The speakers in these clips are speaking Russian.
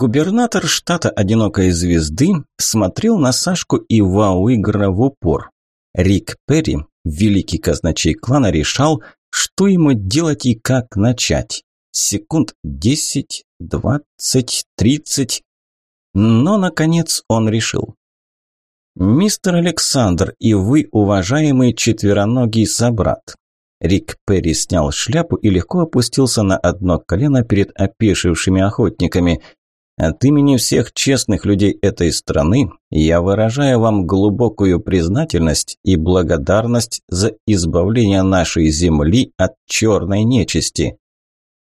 Губернатор штата «Одинокой звезды» смотрел на Сашку и Вауигра в упор. Рик Перри, великий казначей клана, решал, что ему делать и как начать. Секунд десять, двадцать, тридцать. Но, наконец, он решил. «Мистер Александр и вы, уважаемый четвероногий собрат». Рик Перри снял шляпу и легко опустился на одно колено перед опешившими охотниками. «От имени всех честных людей этой страны я выражаю вам глубокую признательность и благодарность за избавление нашей земли от черной нечисти».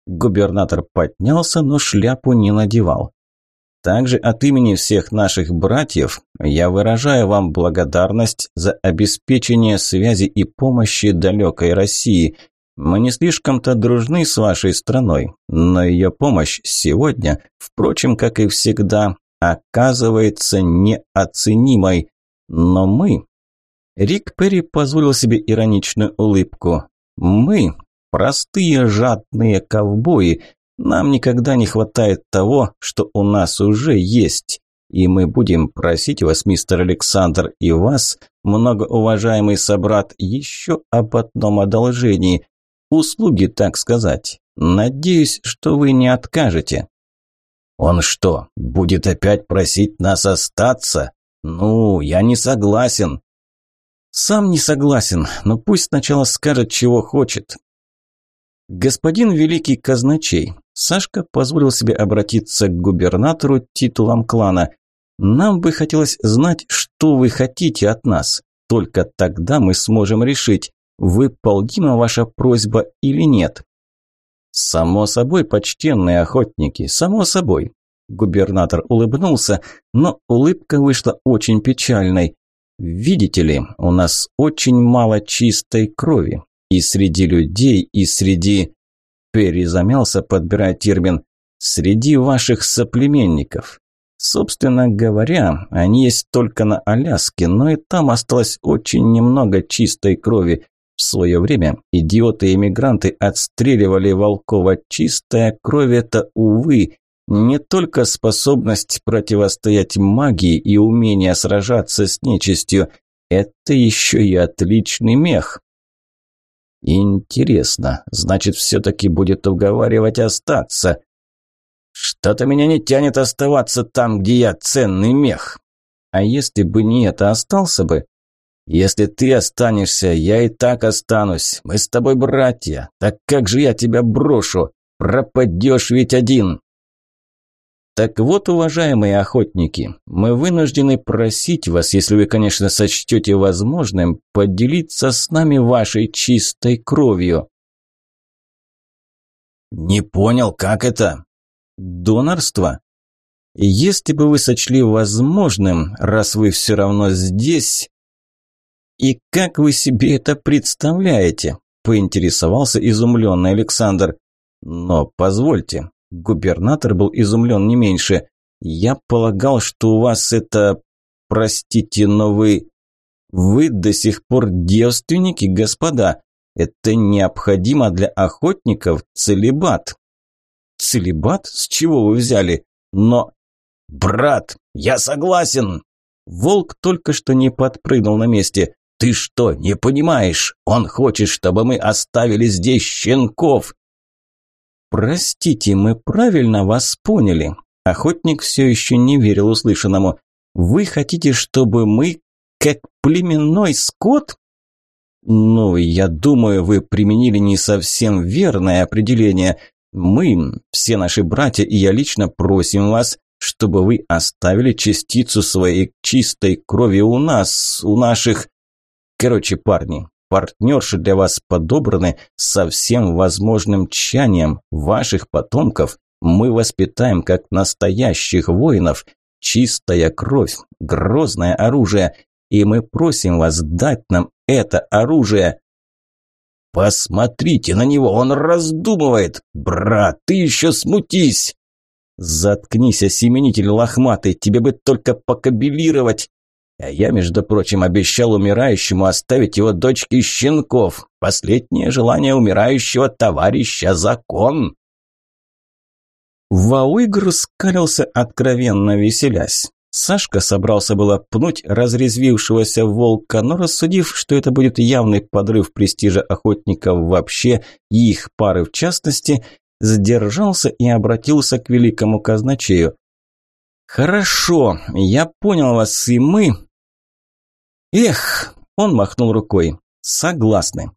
Губернатор поднялся, но шляпу не надевал. Также от имени всех наших братьев я выражаю вам благодарность за обеспечение связи и помощи далекой России. Мы не слишком-то дружны с вашей страной, но ее помощь сегодня, впрочем, как и всегда, оказывается неоценимой. Но мы... Рик Перри позволил себе ироничную улыбку. Мы, простые жадные ковбои, нам никогда не хватает того, что у нас уже есть. И мы будем просить вас, мистер Александр, и вас, многоуважаемый собрат, еще об одном одолжении. Услуги, так сказать. Надеюсь, что вы не откажете. Он что, будет опять просить нас остаться? Ну, я не согласен. Сам не согласен, но пусть сначала скажет, чего хочет. Господин великий казначей, Сашка позволил себе обратиться к губернатору титулом клана. «Нам бы хотелось знать, что вы хотите от нас. Только тогда мы сможем решить, выполнима ваша просьба или нет». «Само собой, почтенные охотники, само собой». Губернатор улыбнулся, но улыбка вышла очень печальной. «Видите ли, у нас очень мало чистой крови. И среди людей, и среди...» Перри замялся, подбирая термин «среди ваших соплеменников». Собственно говоря, они есть только на Аляске, но и там осталось очень немного чистой крови. В свое время идиоты-эмигранты отстреливали волкова. Чистая кровь – это, увы, не только способность противостоять магии и умение сражаться с нечистью, это еще и отличный мех. Интересно, значит, все-таки будет уговаривать остаться. Что-то меня не тянет оставаться там, где я ценный мех. А если бы не это, остался бы? Если ты останешься, я и так останусь. Мы с тобой братья. Так как же я тебя брошу? Пропадешь ведь один. Так вот, уважаемые охотники, мы вынуждены просить вас, если вы, конечно, сочтете возможным, поделиться с нами вашей чистой кровью. Не понял, как это? Донорство? Если бы вы сочли возможным, раз вы все равно здесь... И как вы себе это представляете? Поинтересовался изумленный Александр. Но позвольте, Губернатор был изумлен не меньше. «Я полагал, что у вас это... Простите, но вы... Вы до сих пор девственники, господа. Это необходимо для охотников целебат». «Целебат? С чего вы взяли? Но...» «Брат, я согласен!» Волк только что не подпрыгнул на месте. «Ты что, не понимаешь? Он хочет, чтобы мы оставили здесь щенков. «Простите, мы правильно вас поняли». Охотник все еще не верил услышанному. «Вы хотите, чтобы мы, как племенной скот?» «Ну, я думаю, вы применили не совсем верное определение. Мы, все наши братья и я лично просим вас, чтобы вы оставили частицу своей чистой крови у нас, у наших... Короче, парни, Партнерши для вас подобраны со всем возможным тщанием. Ваших потомков мы воспитаем как настоящих воинов. Чистая кровь, грозное оружие. И мы просим вас дать нам это оружие. Посмотрите на него, он раздумывает. Брат, ты еще смутись. Заткнись, осеменитель лохматый, тебе бы только покабелировать. А я, между прочим, обещал умирающему оставить его дочке щенков. Последнее желание умирающего товарища – закон. Вауигр скалился, откровенно веселясь. Сашка собрался было пнуть разрезвившегося волка, но рассудив, что это будет явный подрыв престижа охотников вообще и их пары в частности, сдержался и обратился к великому казначею. «Хорошо, я понял вас, и мы...» «Эх!» – он махнул рукой. «Согласны».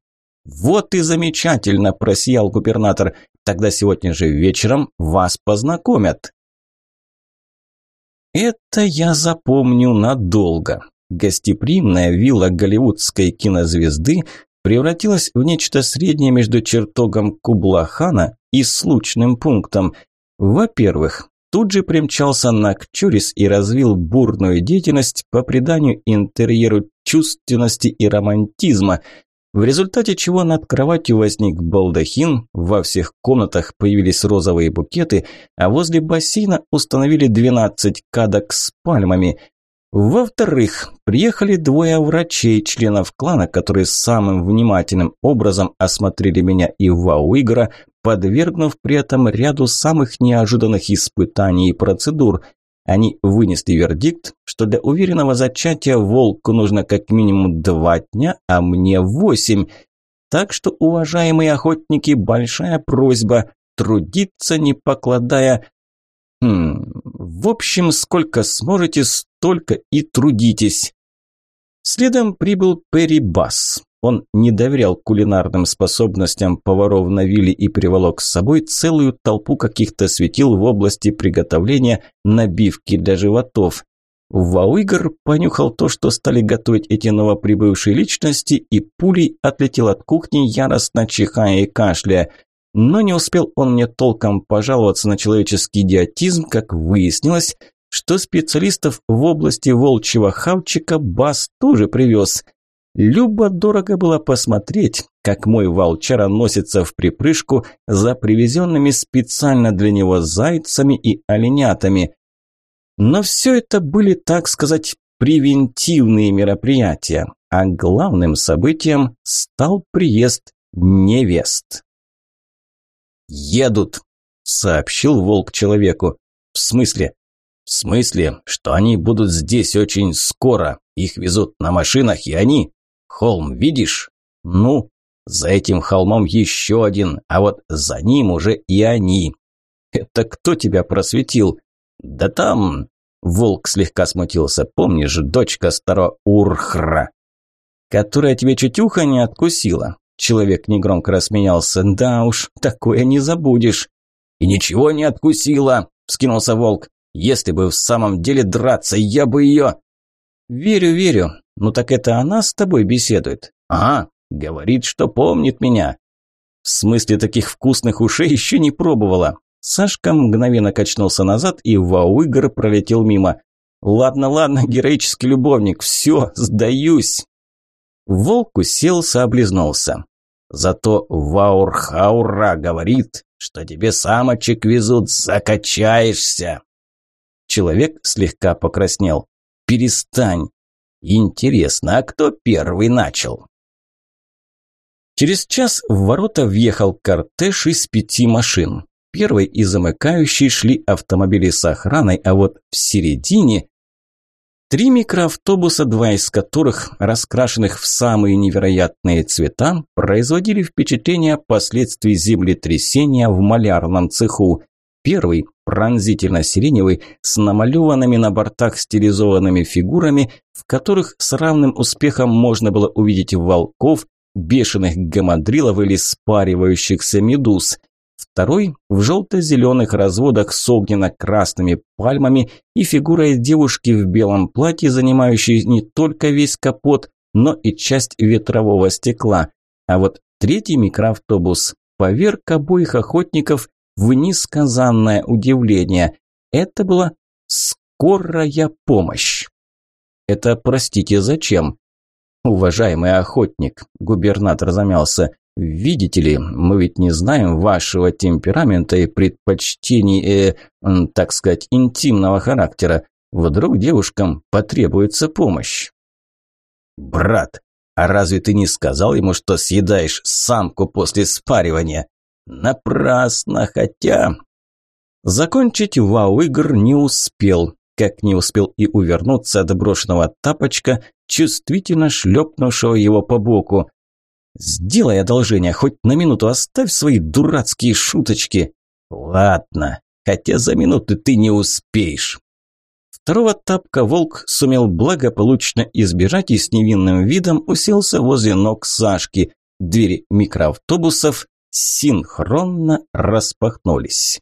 «Вот и замечательно!» – просиял губернатор. «Тогда сегодня же вечером вас познакомят». Это я запомню надолго. Гостеприимная вилла голливудской кинозвезды превратилась в нечто среднее между чертогом Кублахана и случным пунктом. Во-первых, тут же примчался Накчурис и развил бурную деятельность по приданию интерьеру чувственности и романтизма, в результате чего над кроватью возник балдахин, во всех комнатах появились розовые букеты, а возле бассейна установили 12 кадок с пальмами. Во-вторых, приехали двое врачей, членов клана, которые самым внимательным образом осмотрели меня и Вау-Игра, подвергнув при этом ряду самых неожиданных испытаний и процедур – они вынесли вердикт, что для уверенного зачатия волку нужно как минимум два дня, а мне восемь. Так что, уважаемые охотники, большая просьба трудиться не покладая... Хм, в общем, сколько сможете, столько и трудитесь. Следом прибыл Перри Басс. Он не доверял кулинарным способностям поваров на вилле и приволок с собой целую толпу каких-то светил в области приготовления набивки для животов. Вауигр понюхал то, что стали готовить эти новоприбывшие личности, и пулей отлетел от кухни, яростно чихая и кашляя. Но не успел он мне толком пожаловаться на человеческий идиотизм, как выяснилось, что специалистов в области волчьего хавчика Бас тоже привез – Любо-дорого было посмотреть, как мой волчара носится в припрыжку за привезенными специально для него зайцами и оленятами. Но все это были, так сказать, превентивные мероприятия, а главным событием стал приезд невест. «Едут», – сообщил волк человеку. «В смысле?» «В смысле, что они будут здесь очень скоро. Их везут на машинах, и они Холм видишь? Ну, за этим холмом еще один, а вот за ним уже и они. Это кто тебя просветил? Да там... Волк слегка смутился. Помнишь, дочка старого Урхра, которая тебе чуть ухо не откусила? Человек негромко рассмеялся. Да уж, такое не забудешь. И ничего не откусила, вскинулся волк. Если бы в самом деле драться, я бы ее... Верю, верю. Ну так это она с тобой беседует? Ага, говорит, что помнит меня. В смысле таких вкусных ушей еще не пробовала. Сашка мгновенно качнулся назад, и Вауигр пролетел мимо. «Ладно, ладно, героический любовник, все, сдаюсь!» Волк уселся, облизнулся. «Зато Ваурхаура говорит, что тебе самочек везут, закачаешься!» Человек слегка покраснел. «Перестань! Интересно, а кто первый начал? Через час в ворота въехал кортеж из пяти машин. Первой и замыкающей шли автомобили с охраной, а вот в середине три микроавтобуса, два из которых, раскрашенных в самые невероятные цвета, производили впечатление последствий землетрясения в малярном цеху. Первый, пронзительно-сиреневый, с намалеванными на бортах стилизованными фигурами, в которых с равным успехом можно было увидеть волков, бешеных гамадрилов или спаривающихся медуз. Второй в желто-зеленых разводах с огненно-красными пальмами и фигурой девушки в белом платье, занимающей не только весь капот, но и часть ветрового стекла. А вот третий микроавтобус поверг обоих охотников в несказанное удивление. Это была скорая помощь. Это, простите, зачем? Уважаемый охотник, губернатор замялся. Видите ли, мы ведь не знаем вашего темперамента и предпочтений, э, так сказать, интимного характера. Вдруг девушкам потребуется помощь. Брат, а разве ты не сказал ему, что съедаешь самку после спаривания? Напрасно, хотя... Закончить вау-игр не успел, как не успел и увернуться от брошенного тапочка, чувствительно шлепнувшего его по боку. «Сделай одолжение, хоть на минуту оставь свои дурацкие шуточки». «Ладно, хотя за минуту ты не успеешь». Второго тапка волк сумел благополучно избежать и с невинным видом уселся возле ног Сашки. Двери микроавтобусов синхронно распахнулись.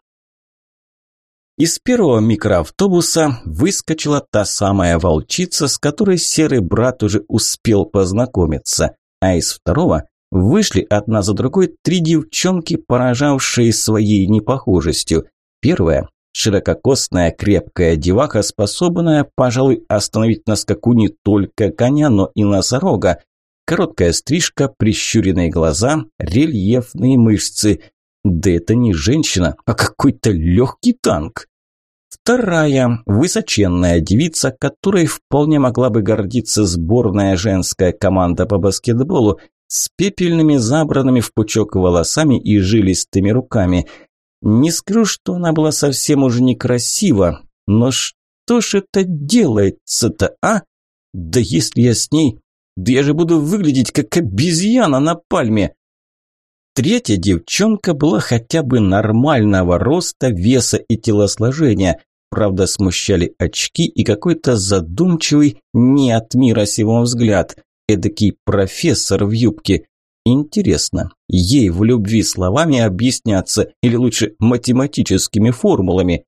Из первого микроавтобуса выскочила та самая волчица, с которой серый брат уже успел познакомиться, а из второго вышли одна за другой три девчонки, поражавшие своей непохожестью. Первая – ширококосная крепкая деваха, способная, пожалуй, остановить на скаку не только коня, но и носорога. Короткая стрижка, прищуренные глаза, рельефные мышцы. Да это не женщина, а какой-то легкий танк. Вторая – высоченная девица, которой вполне могла бы гордиться сборная женская команда по баскетболу, с пепельными забранными в пучок волосами и жилистыми руками. Не скажу, что она была совсем уже некрасива, но что ж это делается-то, а? Да если я с ней... Да я же буду выглядеть как обезьяна на пальме. Третья девчонка была хотя бы нормального роста, веса и телосложения. Правда, смущали очки и какой-то задумчивый, не от мира сего взгляд. Эдакий профессор в юбке. Интересно, ей в любви словами объясняться или лучше математическими формулами?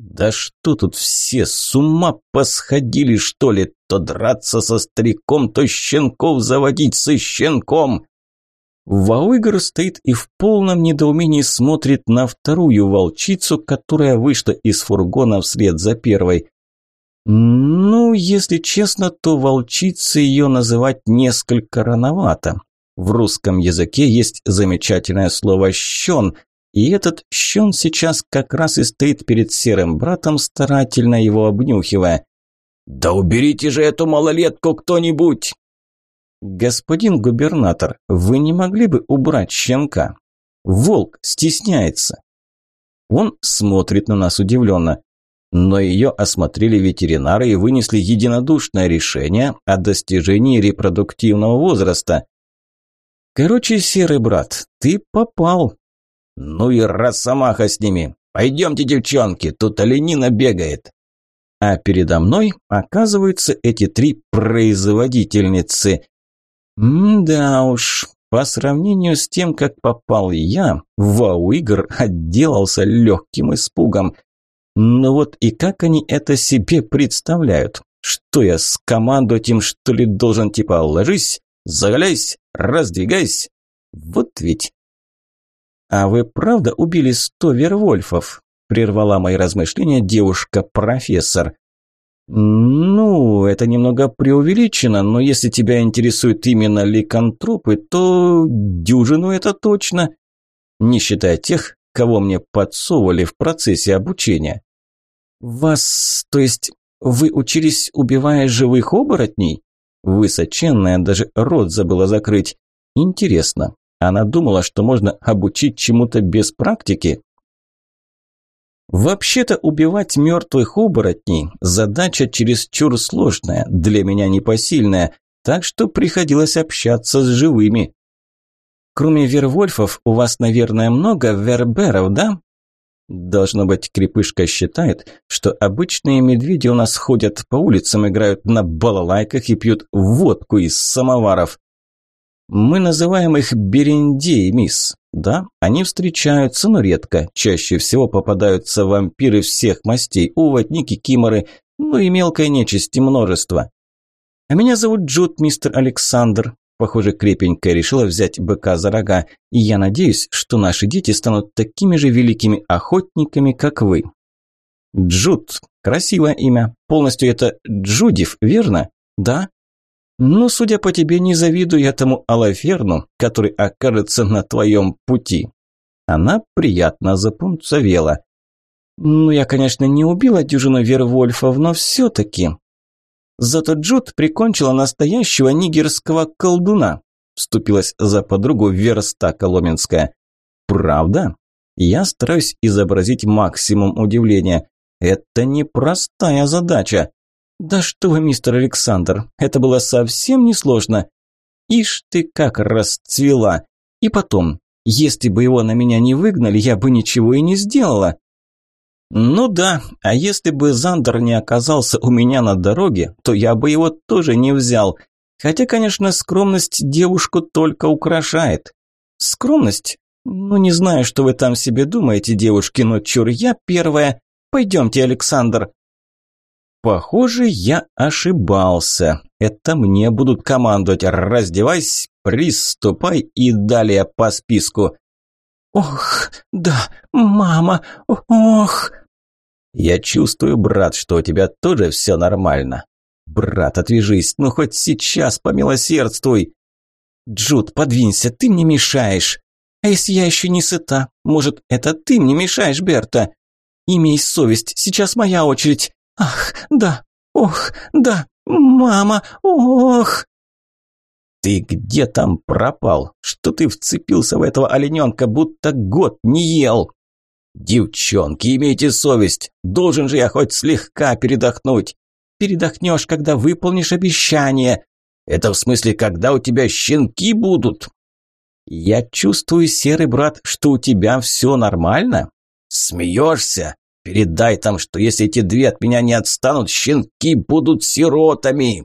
Да что тут все с ума посходили, что ли? То драться со стариком, то щенков заводить со щенком. Вауигр стоит и в полном недоумении смотрит на вторую волчицу, которая вышла из фургона вслед за первой. Ну, если честно, то волчицей ее называть несколько рановато. В русском языке есть замечательное слово «щен», и этот щен сейчас как раз и стоит перед серым братом, старательно его обнюхивая. «Да уберите же эту малолетку кто-нибудь!» «Господин губернатор, вы не могли бы убрать щенка? Волк стесняется». Он смотрит на нас удивленно. Но ее осмотрели ветеринары и вынесли единодушное решение о достижении репродуктивного возраста. Короче, серый брат, ты попал. Ну и росомаха с ними. Пойдемте, девчонки, тут оленина бегает. А передо мной оказываются эти три производительницы. М-да уж, по сравнению с тем, как попал я, вау-игр отделался легким испугом. Но вот и как они это себе представляют? Что я с командой этим что ли должен типа ложись, заголяйся, раздвигайся? Вот ведь. А вы правда убили сто вервольфов? Прервала мои размышления девушка-профессор. «Ну, это немного преувеличено, но если тебя интересуют именно ликантропы, то дюжину это точно, не считая тех, кого мне подсовывали в процессе обучения». «Вас, то есть вы учились, убивая живых оборотней?» Высоченная даже рот забыла закрыть. «Интересно, она думала, что можно обучить чему-то без практики?» Вообще-то убивать мертвых оборотней – задача чересчур сложная, для меня непосильная, так что приходилось общаться с живыми. Кроме вервольфов, у вас, наверное, много верберов, да? Должно быть, крепышка считает, что обычные медведи у нас ходят по улицам, играют на балалайках и пьют водку из самоваров. Мы называем их берендеи, мисс. Да, они встречаются, но редко. Чаще всего попадаются вампиры всех мастей, уводники, киморы, ну и мелкой нечисти множество. А меня зовут Джуд, мистер Александр. Похоже, крепенькая решила взять быка за рога, и я надеюсь, что наши дети станут такими же великими охотниками, как вы. Джуд. Красивое имя. Полностью это Джудив, верно? Да? Ну, судя по тебе, не завидую этому Алаферну, который окажется на твоем пути. Она приятно запунцовела. Ну, я, конечно, не убила дюжину Вервольфов, но все-таки. Зато Джуд прикончила настоящего нигерского колдуна. Вступилась за подругу Верста Коломенская. Правда? Я стараюсь изобразить максимум удивления. Это непростая задача. Да что вы, мистер Александр, это было совсем несложно. Ишь ты как расцвела. И потом, если бы его на меня не выгнали, я бы ничего и не сделала. Ну да, а если бы Зандер не оказался у меня на дороге, то я бы его тоже не взял. Хотя, конечно, скромность девушку только украшает. Скромность? Ну, не знаю, что вы там себе думаете, девушки, но чур я первая. Пойдемте, Александр. Похоже, я ошибался. Это мне будут командовать. Раздевайся, приступай и далее по списку. Ох, да, мама, ох. Я чувствую, брат, что у тебя тоже все нормально. Брат, отвяжись, ну хоть сейчас помилосердствуй. Джуд, подвинься, ты мне мешаешь. А если я еще не сыта? Может, это ты мне мешаешь, Берта? Имей совесть, сейчас моя очередь. Ах, да, ох, да, мама, ох. Ты где там пропал? Что ты вцепился в этого олененка, будто год не ел? Девчонки, имейте совесть. Должен же я хоть слегка передохнуть. Передохнешь, когда выполнишь обещание. Это в смысле, когда у тебя щенки будут? Я чувствую, серый брат, что у тебя все нормально. Смеешься? Передай там, что если эти две от меня не отстанут, щенки будут сиротами.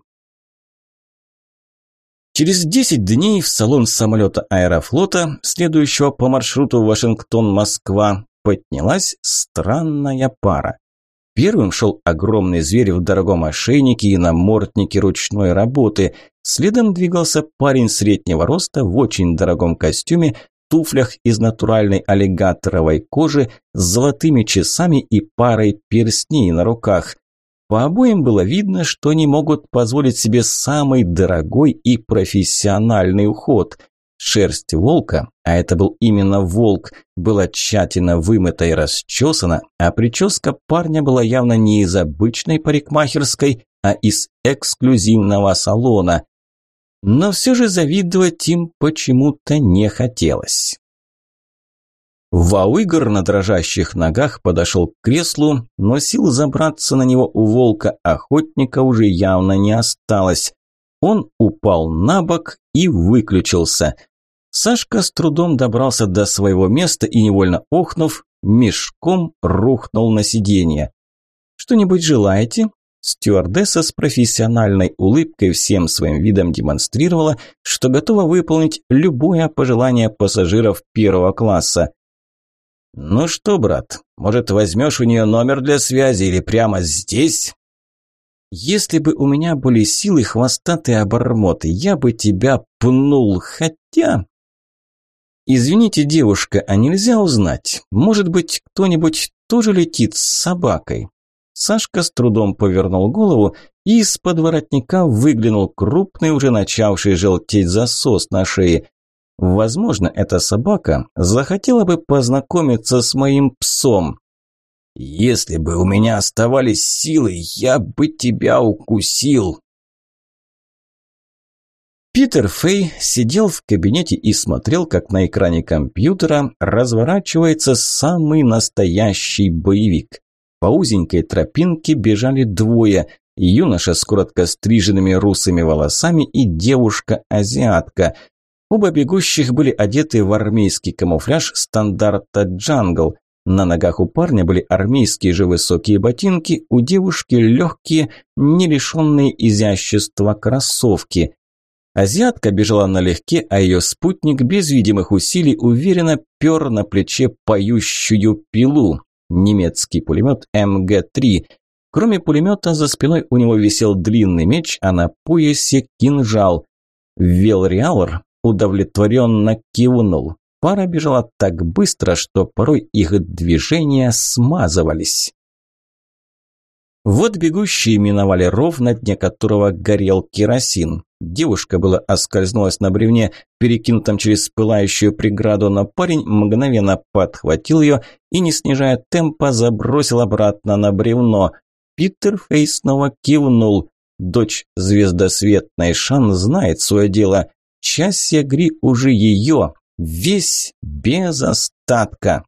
Через 10 дней в салон самолета аэрофлота, следующего по маршруту Вашингтон-Москва, поднялась странная пара. Первым шел огромный зверь в дорогом ошейнике и наморднике ручной работы. Следом двигался парень среднего роста в очень дорогом костюме туфлях из натуральной аллигаторовой кожи с золотыми часами и парой перстней на руках. По обоим было видно, что они могут позволить себе самый дорогой и профессиональный уход. Шерсть волка, а это был именно волк, была тщательно вымыта и расчесана, а прическа парня была явно не из обычной парикмахерской, а из эксклюзивного салона но все же завидовать им почему-то не хотелось. Вауигр на дрожащих ногах подошел к креслу, но сил забраться на него у волка-охотника уже явно не осталось. Он упал на бок и выключился. Сашка с трудом добрался до своего места и, невольно охнув, мешком рухнул на сиденье. «Что-нибудь желаете?» Стюардесса с профессиональной улыбкой всем своим видом демонстрировала, что готова выполнить любое пожелание пассажиров первого класса. «Ну что, брат, может, возьмешь у нее номер для связи или прямо здесь?» «Если бы у меня были силы хвостатые обормоты, я бы тебя пнул, хотя...» «Извините, девушка, а нельзя узнать? Может быть, кто-нибудь тоже летит с собакой?» Сашка с трудом повернул голову, и из-под воротника выглянул крупный, уже начавший желтеть засос на шее. Возможно, эта собака захотела бы познакомиться с моим псом. «Если бы у меня оставались силы, я бы тебя укусил», Питер Фей сидел в кабинете и смотрел, как на экране компьютера разворачивается самый настоящий боевик. По узенькой тропинке бежали двое – юноша с коротко стриженными русыми волосами и девушка-азиатка. Оба бегущих были одеты в армейский камуфляж стандарта «Jungle». На ногах у парня были армейские же высокие ботинки, у девушки легкие, не лишенные изящества кроссовки. Азиатка бежала налегке, а ее спутник без видимых усилий уверенно пер на плече поющую пилу немецкий пулемет МГ-3. Кроме пулемета, за спиной у него висел длинный меч, а на поясе кинжал. Велриалор удовлетворенно кивнул. Пара бежала так быстро, что порой их движения смазывались. Вот бегущие миновали ров, на дне которого горел керосин. Девушка была оскользнулась на бревне, перекинутом через пылающую преграду, но парень мгновенно подхватил ее и, не снижая темпа, забросил обратно на бревно. Питер Фейс снова кивнул. Дочь звездосветной Шан знает свое дело. Часть Гри уже ее, весь без остатка.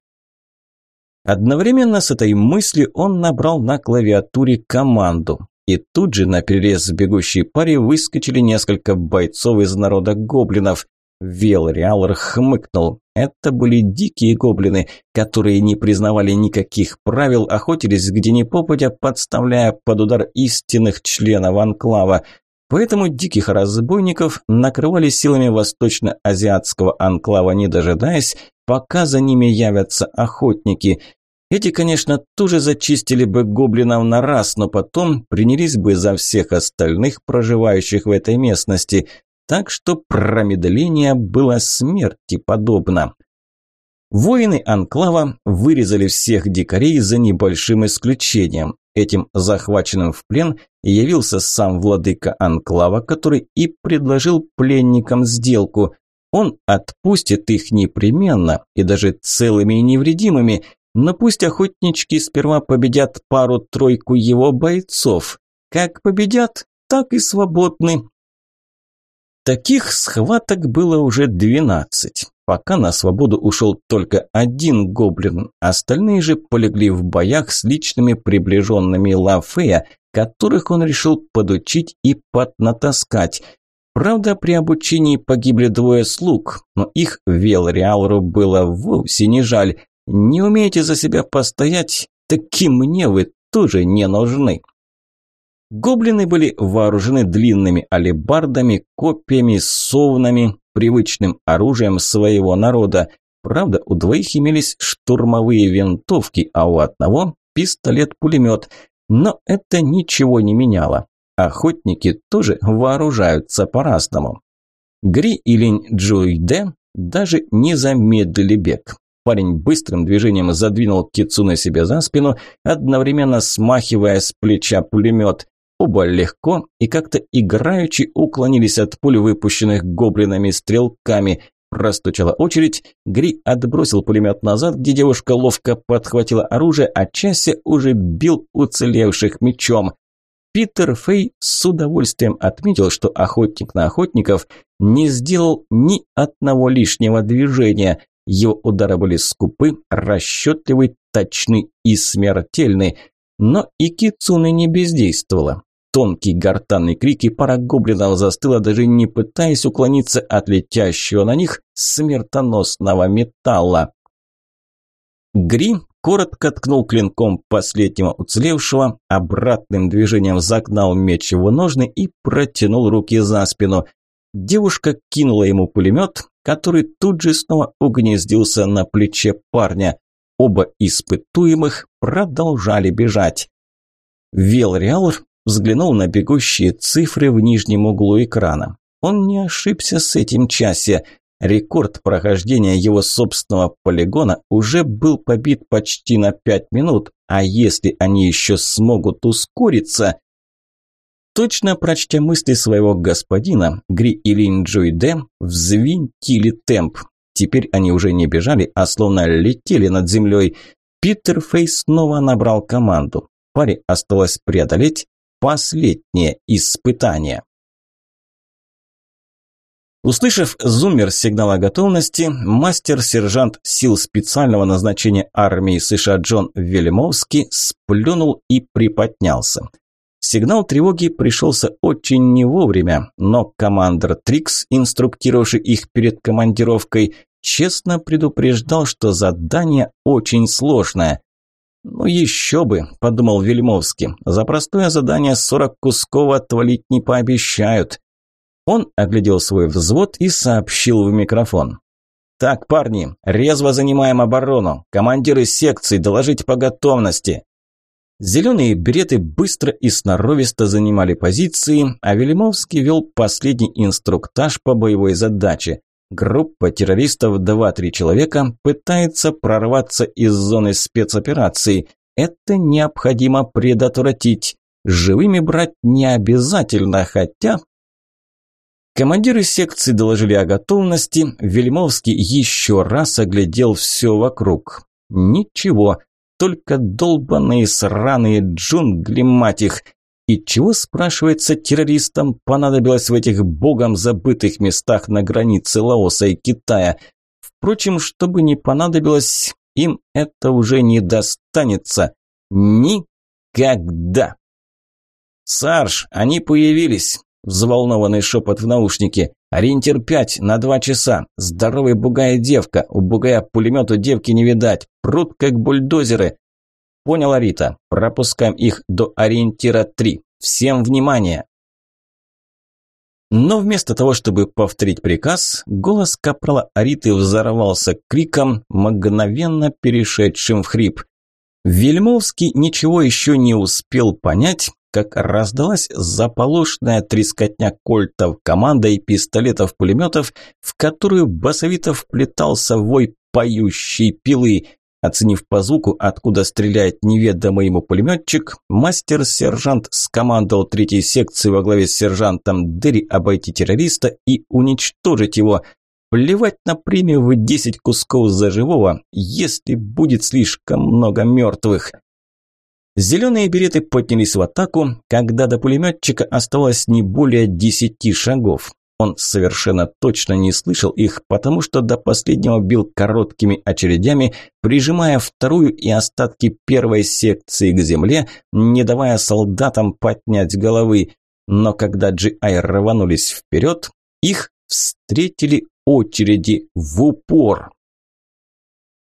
Одновременно с этой мыслью он набрал на клавиатуре команду. И тут же на перерез бегущей паре выскочили несколько бойцов из народа гоблинов. Велриалр хмыкнул. Это были дикие гоблины, которые не признавали никаких правил, охотились где ни попадя, подставляя под удар истинных членов анклава. Поэтому диких разбойников накрывали силами восточно-азиатского анклава, не дожидаясь, пока за ними явятся охотники – эти, конечно, тоже зачистили бы гоблинов на раз, но потом принялись бы за всех остальных, проживающих в этой местности. Так что промедление было смерти подобно. Воины Анклава вырезали всех дикарей за небольшим исключением. Этим захваченным в плен явился сам владыка Анклава, который и предложил пленникам сделку. Он отпустит их непременно и даже целыми и невредимыми, но пусть охотнички сперва победят пару-тройку его бойцов. Как победят, так и свободны. Таких схваток было уже двенадцать. Пока на свободу ушел только один гоблин, остальные же полегли в боях с личными приближенными Лафея, которых он решил подучить и поднатаскать. Правда, при обучении погибли двое слуг, но их Велриалру было вовсе не жаль, не умеете за себя постоять, таким мне вы тоже не нужны. Гоблины были вооружены длинными алебардами, копьями, совнами, привычным оружием своего народа. Правда, у двоих имелись штурмовые винтовки, а у одного пистолет-пулемет. Но это ничего не меняло. Охотники тоже вооружаются по-разному. Гри и Линь Джуйде даже не замедлили бег. Парень быстрым движением задвинул Кицуна себе за спину, одновременно смахивая с плеча пулемет. Оба легко и как-то играючи уклонились от пуль, выпущенных гоблинами стрелками. Простучала очередь, Гри отбросил пулемет назад, где девушка ловко подхватила оружие, а Часси уже бил уцелевших мечом. Питер Фей с удовольствием отметил, что охотник на охотников не сделал ни одного лишнего движения. Его удары были скупы, расчетливы, точны и смертельны. Но и Кицуны не бездействовала. Тонкий гортанный крик и пара гоблинов застыла, даже не пытаясь уклониться от летящего на них смертоносного металла. Гри коротко ткнул клинком последнего уцелевшего, обратным движением загнал меч в ножны и протянул руки за спину. Девушка кинула ему пулемет, который тут же снова угнездился на плече парня. Оба испытуемых продолжали бежать. Велриал взглянул на бегущие цифры в нижнем углу экрана. Он не ошибся с этим часе. Рекорд прохождения его собственного полигона уже был побит почти на пять минут, а если они еще смогут ускориться, Точно прочтя мысли своего господина, Гри и Лин Джуй Дэ взвинтили темп. Теперь они уже не бежали, а словно летели над землей. Питер Фейс снова набрал команду. Паре осталось преодолеть последнее испытание. Услышав зуммер сигнала готовности, мастер-сержант сил специального назначения армии США Джон Вельмовский сплюнул и приподнялся. Сигнал тревоги пришелся очень не вовремя, но командир Трикс, инструктировавший их перед командировкой, честно предупреждал, что задание очень сложное. «Ну еще бы», – подумал Вельмовский, – «за простое задание сорок кусков отвалить не пообещают». Он оглядел свой взвод и сообщил в микрофон. «Так, парни, резво занимаем оборону. Командиры секций, доложить по готовности». Зеленые береты быстро и сноровисто занимали позиции, а Велимовский вел последний инструктаж по боевой задаче. Группа террористов 2-3 человека пытается прорваться из зоны спецоперации. Это необходимо предотвратить. Живыми брать не обязательно, хотя... Командиры секции доложили о готовности, Вельмовский еще раз оглядел все вокруг. Ничего, только долбанные сраные джунгли, мать их. И чего, спрашивается, террористам понадобилось в этих богом забытых местах на границе Лаоса и Китая? Впрочем, чтобы не понадобилось, им это уже не достанется. Никогда. «Сарж, они появились!» – взволнованный шепот в наушнике. «Ориентир пять на два часа. Здоровый бугая девка. У бугая пулемет девки не видать. Прут как бульдозеры. Поняла Рита. Пропускаем их до ориентира три. Всем внимание!» Но вместо того, чтобы повторить приказ, голос капрала Ариты взорвался криком, мгновенно перешедшим в хрип. Вельмовский ничего еще не успел понять, как раздалась заполошная трескотня кольтов, команда и пистолетов-пулеметов, в которую басовито вплетался вой поющей пилы. Оценив по звуку, откуда стреляет неведомый ему пулеметчик, мастер-сержант скомандовал третьей секции во главе с сержантом Дерри обойти террориста и уничтожить его. Плевать на премию в 10 кусков за живого, если будет слишком много мертвых. Зеленые береты поднялись в атаку, когда до пулеметчика оставалось не более десяти шагов. Он совершенно точно не слышал их, потому что до последнего бил короткими очередями, прижимая вторую и остатки первой секции к земле, не давая солдатам поднять головы. Но когда GI рванулись вперед, их встретили очереди в упор.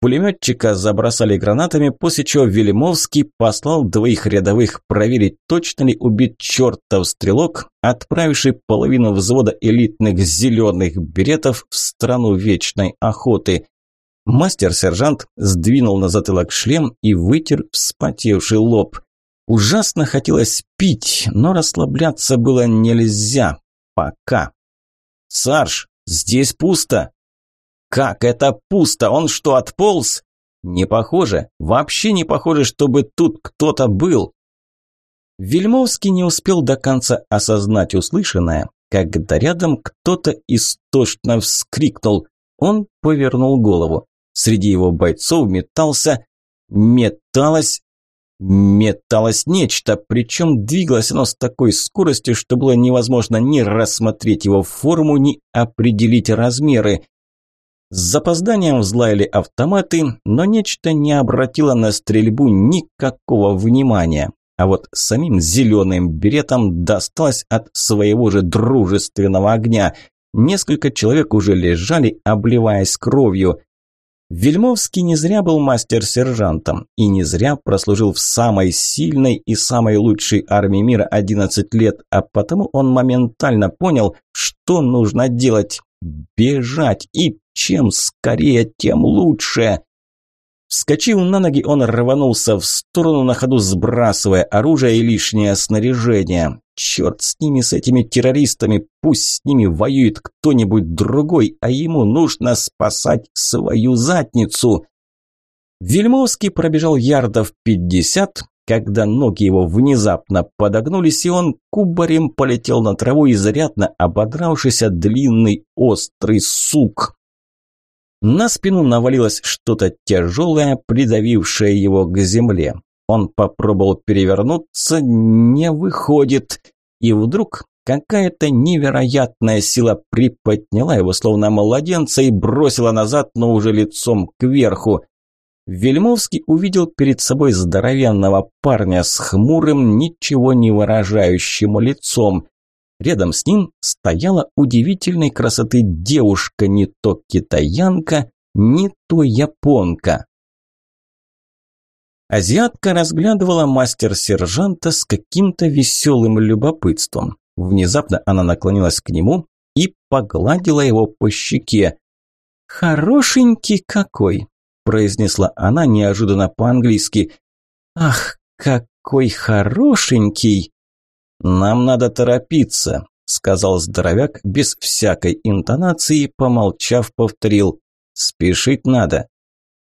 Пулеметчика забросали гранатами, после чего Велимовский послал двоих рядовых проверить, точно ли убит чертов стрелок, отправивший половину взвода элитных зеленых беретов в страну вечной охоты. Мастер-сержант сдвинул на затылок шлем и вытер вспотевший лоб. Ужасно хотелось пить, но расслабляться было нельзя. Пока. «Сарж, здесь пусто!» Как это пусто? Он что, отполз? Не похоже. Вообще не похоже, чтобы тут кто-то был. Вельмовский не успел до конца осознать услышанное, когда рядом кто-то истошно вскрикнул. Он повернул голову. Среди его бойцов метался... Металось... Металось нечто, причем двигалось оно с такой скоростью, что было невозможно ни рассмотреть его форму, ни определить размеры. С запозданием взлаяли автоматы, но нечто не обратило на стрельбу никакого внимания. А вот самим зеленым беретам досталось от своего же дружественного огня. Несколько человек уже лежали, обливаясь кровью. Вельмовский не зря был мастер-сержантом и не зря прослужил в самой сильной и самой лучшей армии мира 11 лет, а потому он моментально понял, что нужно делать – бежать и чем скорее, тем лучше. Вскочив на ноги, он рванулся в сторону, на ходу сбрасывая оружие и лишнее снаряжение. Черт с ними, с этими террористами, пусть с ними воюет кто-нибудь другой, а ему нужно спасать свою задницу. Вельмовский пробежал ярдов пятьдесят, когда ноги его внезапно подогнулись, и он кубарем полетел на траву, изрядно ободравшийся длинный острый сук. На спину навалилось что-то тяжелое, придавившее его к земле. Он попробовал перевернуться, не выходит. И вдруг какая-то невероятная сила приподняла его, словно младенца, и бросила назад, но уже лицом кверху. Вельмовский увидел перед собой здоровенного парня с хмурым, ничего не выражающим лицом. Рядом с ним стояла удивительной красоты девушка, не то китаянка, не то японка. Азиатка разглядывала мастер-сержанта с каким-то веселым любопытством. Внезапно она наклонилась к нему и погладила его по щеке. «Хорошенький какой!» – произнесла она неожиданно по-английски. «Ах, какой хорошенький!» «Нам надо торопиться», – сказал здоровяк без всякой интонации, помолчав, повторил. «Спешить надо».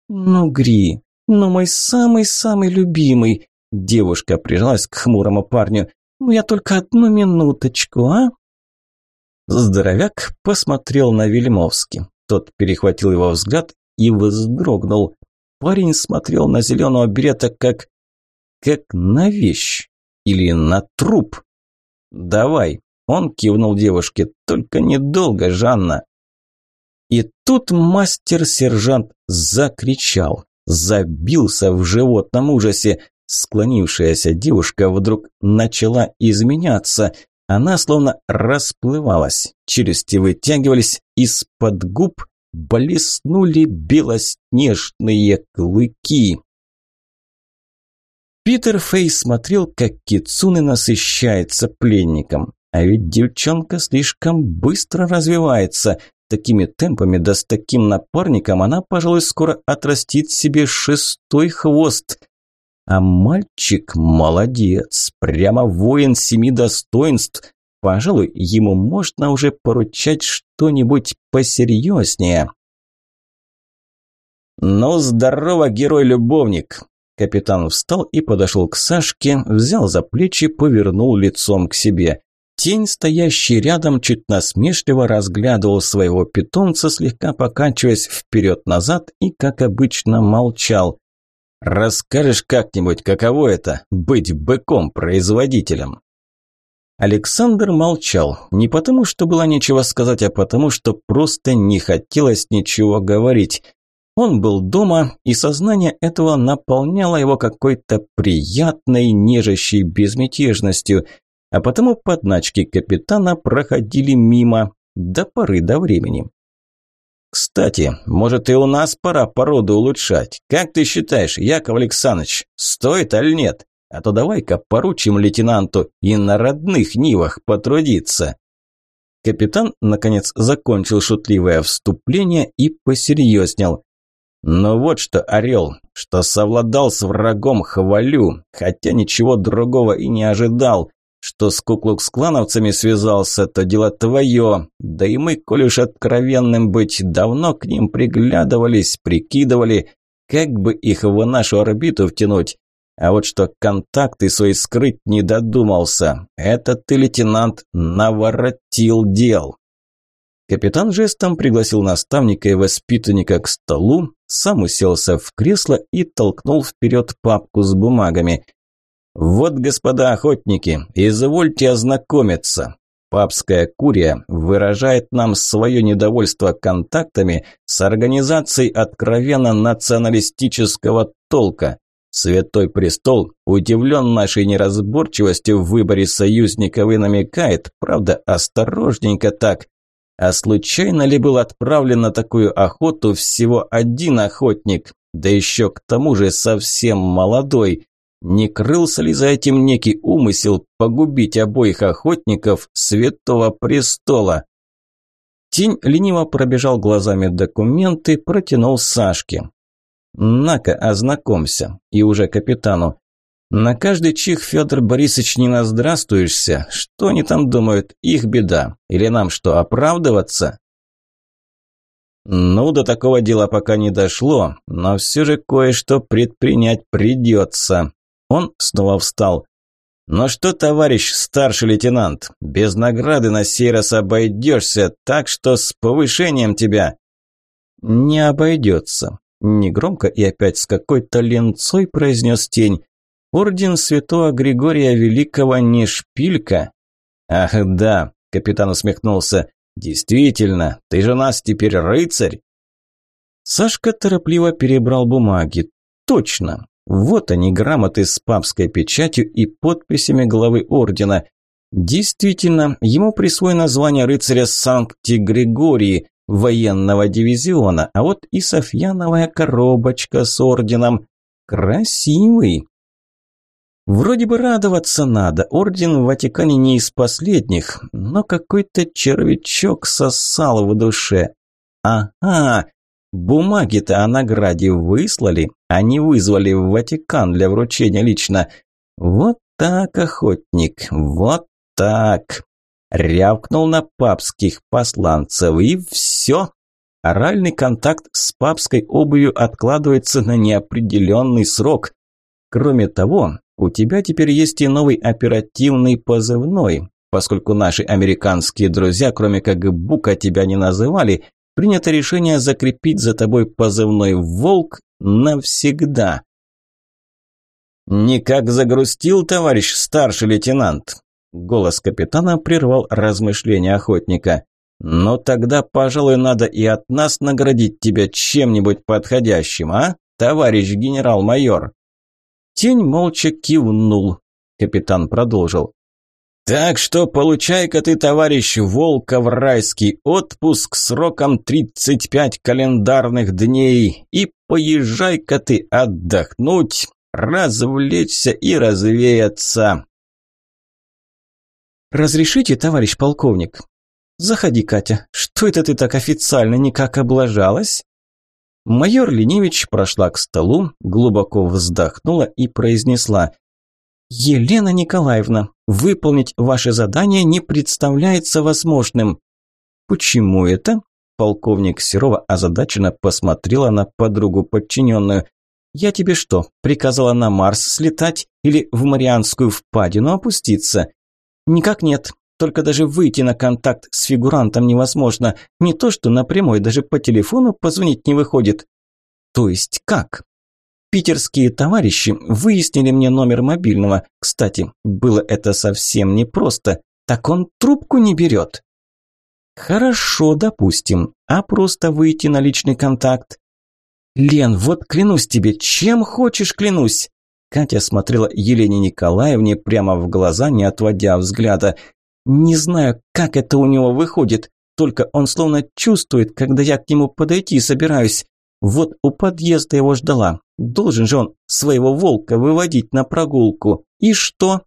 «Ну, Гри, ну мой самый-самый любимый», – девушка прижалась к хмурому парню. «Ну я только одну минуточку, а?» Здоровяк посмотрел на Вельмовски. Тот перехватил его взгляд и вздрогнул. Парень смотрел на зеленого берета как... как на вещь. Или на труп? Давай. Он кивнул девушке. Только недолго, Жанна. И тут мастер-сержант закричал. Забился в животном ужасе. Склонившаяся девушка вдруг начала изменяться. Она словно расплывалась, челюсти вытягивались, из-под губ блеснули белоснежные клыки. Питер Фей смотрел, как Кицуны насыщается пленником. А ведь девчонка слишком быстро развивается. Такими темпами да с таким напарником она, пожалуй, скоро отрастит себе шестой хвост. А мальчик молодец, прямо воин семи достоинств. Пожалуй, ему можно уже поручать что-нибудь посерьезнее. «Ну, здорово, герой-любовник!» Капитан встал и подошел к Сашке, взял за плечи, повернул лицом к себе. Тень, стоящий рядом, чуть насмешливо разглядывал своего питомца, слегка покачиваясь вперед-назад и, как обычно, молчал. «Расскажешь как-нибудь, каково это – быть быком-производителем?» Александр молчал, не потому, что было нечего сказать, а потому, что просто не хотелось ничего говорить. Он был дома, и сознание этого наполняло его какой-то приятной, нежащей безмятежностью – а потому подначки капитана проходили мимо до поры до времени. «Кстати, может и у нас пора породу улучшать. Как ты считаешь, Яков Александрович, стоит или нет? А то давай-ка поручим лейтенанту и на родных нивах потрудиться». Капитан, наконец, закончил шутливое вступление и посерьезнел. «Ну вот что, Орел, что совладал с врагом, хвалю, хотя ничего другого и не ожидал. Что с куклукс-клановцами связался, то дело твое. Да и мы, коль уж откровенным быть, давно к ним приглядывались, прикидывали, как бы их в нашу орбиту втянуть. А вот что контакты свои скрыть не додумался. Это ты, лейтенант, наворотил дел. Капитан жестом пригласил наставника и воспитанника к столу, сам уселся в кресло и толкнул вперед папку с бумагами – вот, господа охотники, извольте ознакомиться. Папская курия выражает нам свое недовольство контактами с организацией откровенно националистического толка. Святой престол удивлен нашей неразборчивостью в выборе союзников и намекает, правда, осторожненько так. А случайно ли был отправлен на такую охоту всего один охотник, да еще к тому же совсем молодой? Не крылся ли за этим некий умысел погубить обоих охотников Святого Престола? Тень лениво пробежал глазами документы, протянул Сашке. «На-ка, ознакомься». И уже капитану. «На каждый чих, Федор Борисович, не наздравствуешься. Что они там думают? Их беда. Или нам что, оправдываться?» «Ну, до такого дела пока не дошло, но все же кое-что предпринять придется», он снова встал. «Ну что, товарищ старший лейтенант, без награды на сей раз обойдешься, так что с повышением тебя...» «Не обойдется», – негромко и опять с какой-то ленцой произнес тень. «Орден святого Григория Великого не шпилька». «Ах да», – капитан усмехнулся, – «действительно, ты же нас теперь рыцарь». Сашка торопливо перебрал бумаги. «Точно, вот они, грамоты с папской печатью и подписями главы ордена. Действительно, ему присвоено звание рыцаря Санкт-Григории, военного дивизиона, а вот и Софьяновая коробочка с орденом. Красивый. Вроде бы радоваться надо, орден в Ватикане не из последних, но какой-то червячок сосал в душе. Ага, Бумаги-то о награде выслали, а не вызвали в Ватикан для вручения лично. Вот так, охотник, вот так. Рявкнул на папских посланцев, и все. Оральный контакт с папской обувью откладывается на неопределенный срок. Кроме того, у тебя теперь есть и новый оперативный позывной, поскольку наши американские друзья, кроме как Бука, тебя не называли, принято решение закрепить за тобой позывной «Волк» навсегда. «Никак загрустил, товарищ старший лейтенант!» Голос капитана прервал размышления охотника. «Но тогда, пожалуй, надо и от нас наградить тебя чем-нибудь подходящим, а? товарищ генерал-майор?» Тень молча кивнул. Капитан продолжил. «Так что получай-ка ты, товарищ Волков, райский отпуск сроком 35 календарных дней и поезжай-ка ты отдохнуть, развлечься и развеяться». «Разрешите, товарищ полковник?» «Заходи, Катя. Что это ты так официально никак облажалась?» Майор Ленивич прошла к столу, глубоко вздохнула и произнесла «Елена Николаевна, выполнить ваше задание не представляется возможным». «Почему это?» Полковник Серова озадаченно посмотрела на подругу подчиненную. «Я тебе что, приказала на Марс слетать или в Марианскую впадину опуститься?» «Никак нет. Только даже выйти на контакт с фигурантом невозможно. Не то что напрямую, даже по телефону позвонить не выходит». «То есть как?» Питерские товарищи выяснили мне номер мобильного. Кстати, было это совсем непросто. Так он трубку не берет. Хорошо, допустим. А просто выйти на личный контакт? Лен, вот клянусь тебе, чем хочешь клянусь. Катя смотрела Елене Николаевне прямо в глаза, не отводя взгляда. Не знаю, как это у него выходит, только он словно чувствует, когда я к нему подойти собираюсь. Вот у подъезда его ждала. Должен же он своего волка выводить на прогулку. И что?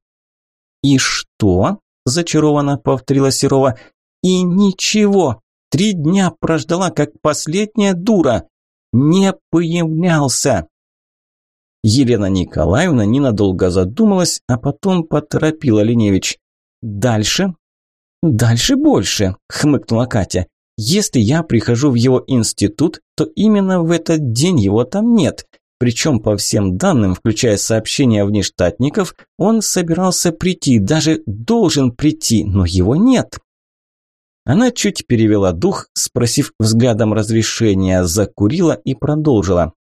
И что? Зачарованно повторила Серова. И ничего. Три дня прождала, как последняя дура. Не появлялся. Елена Николаевна ненадолго задумалась, а потом поторопила Леневич. «Дальше?» «Дальше больше», – хмыкнула Катя. «Если я прихожу в его институт, то именно в этот день его там нет. Причем, по всем данным, включая сообщения внештатников, он собирался прийти, даже должен прийти, но его нет. Она чуть перевела дух, спросив взглядом разрешения, закурила и продолжила.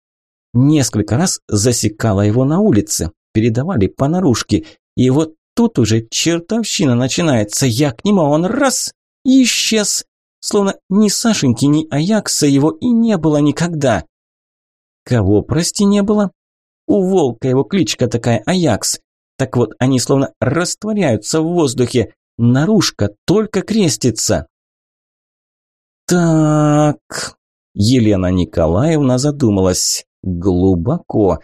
Несколько раз засекала его на улице, передавали по наружке, и вот тут уже чертовщина начинается, я к нему, а он раз и исчез, словно ни Сашеньки, ни Аякса его и не было никогда. Кого, прости, не было? У волка его кличка такая Аякс. Так вот, они словно растворяются в воздухе. Наружка только крестится. Так, Елена Николаевна задумалась. Глубоко.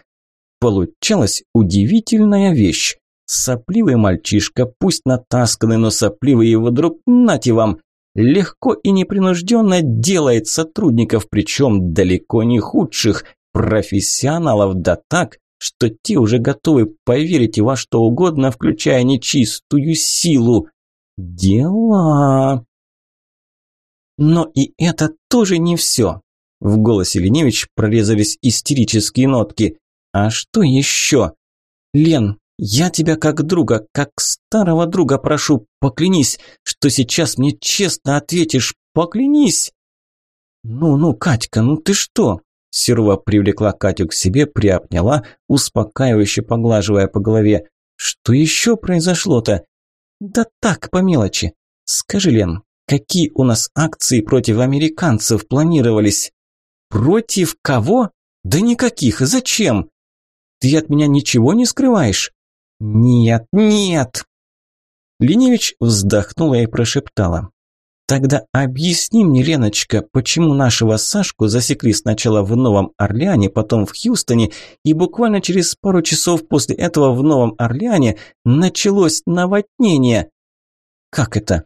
Получалась удивительная вещь. Сопливый мальчишка, пусть натасканный, но сопливый его друг, нате вам, легко и непринужденно делает сотрудников, причем далеко не худших, профессионалов, да так, что те уже готовы поверить во что угодно, включая нечистую силу. Дела. Но и это тоже не все. В голосе Леневич прорезались истерические нотки. А что еще? Лен, я тебя как друга, как старого друга прошу, поклянись, что сейчас мне честно ответишь. Поклянись. Ну-ну, Катька, ну ты что? Серова привлекла Катю к себе, приобняла, успокаивающе поглаживая по голове. «Что еще произошло-то?» «Да так, по мелочи. Скажи, Лен, какие у нас акции против американцев планировались?» «Против кого? Да никаких. Зачем? Ты от меня ничего не скрываешь?» «Нет, нет!» Леневич вздохнула и прошептала. Тогда объясни мне, Леночка, почему нашего Сашку засекли сначала в Новом Орлеане, потом в Хьюстоне, и буквально через пару часов после этого в Новом Орлеане началось наводнение? Как это?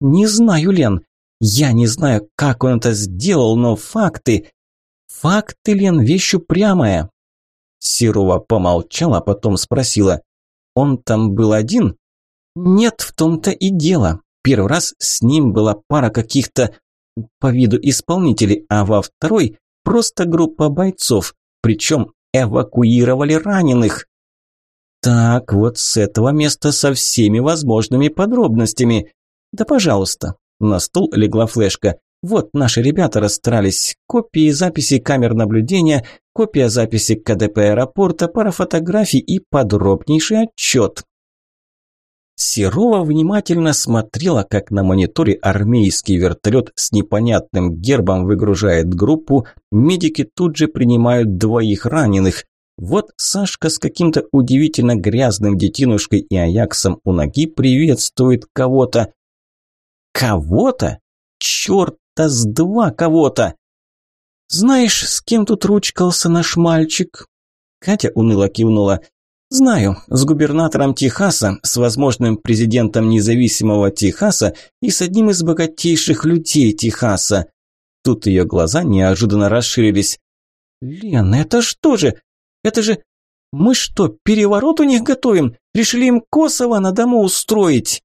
Не знаю, Лен. Я не знаю, как он это сделал, но факты... Факты, Лен, вещь упрямая. Серова помолчала, потом спросила. Он там был один? Нет, в том-то и дело. Первый раз с ним была пара каких-то по виду исполнителей, а во второй просто группа бойцов, причем эвакуировали раненых. Так, вот с этого места со всеми возможными подробностями. Да, пожалуйста. На стол легла флешка. Вот наши ребята расстарались. Копии записи камер наблюдения, копия записи КДП аэропорта, пара фотографий и подробнейший отчет. Серова внимательно смотрела, как на мониторе армейский вертолет с непонятным гербом выгружает группу, медики тут же принимают двоих раненых. Вот Сашка с каким-то удивительно грязным детинушкой и Аяксом у ноги приветствует кого-то. Кого-то? Чёрта с два кого-то! «Знаешь, с кем тут ручкался наш мальчик?» Катя уныло кивнула. «Знаю, с губернатором Техаса, с возможным президентом независимого Техаса и с одним из богатейших людей Техаса». Тут ее глаза неожиданно расширились. «Лен, это что же? Это же... Мы что, переворот у них готовим? Решили им Косово на дому устроить?»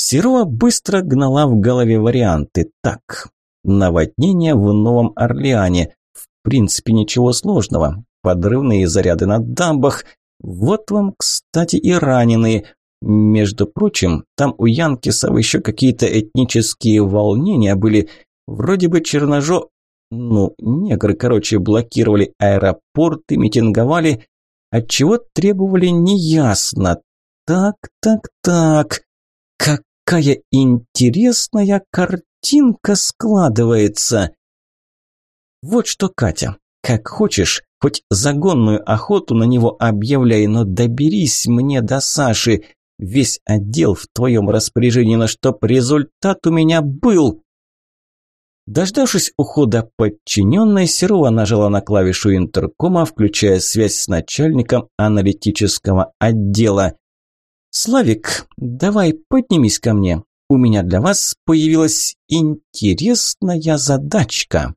Серова быстро гнала в голове варианты. Так, наводнение в Новом Орлеане. В принципе, ничего сложного подрывные заряды на дамбах. Вот вам, кстати, и раненые. Между прочим, там у Янкисов еще какие-то этнические волнения были. Вроде бы черножо... Ну, негры, короче, блокировали аэропорты, митинговали. Отчего требовали, неясно. Так, так, так. Какая интересная картинка складывается. Вот что, Катя, как хочешь, хоть загонную охоту на него объявляй, но доберись мне до Саши. Весь отдел в твоем распоряжении, но чтоб результат у меня был. Дождавшись ухода подчиненной, Серова нажала на клавишу интеркома, включая связь с начальником аналитического отдела. «Славик, давай поднимись ко мне. У меня для вас появилась интересная задачка».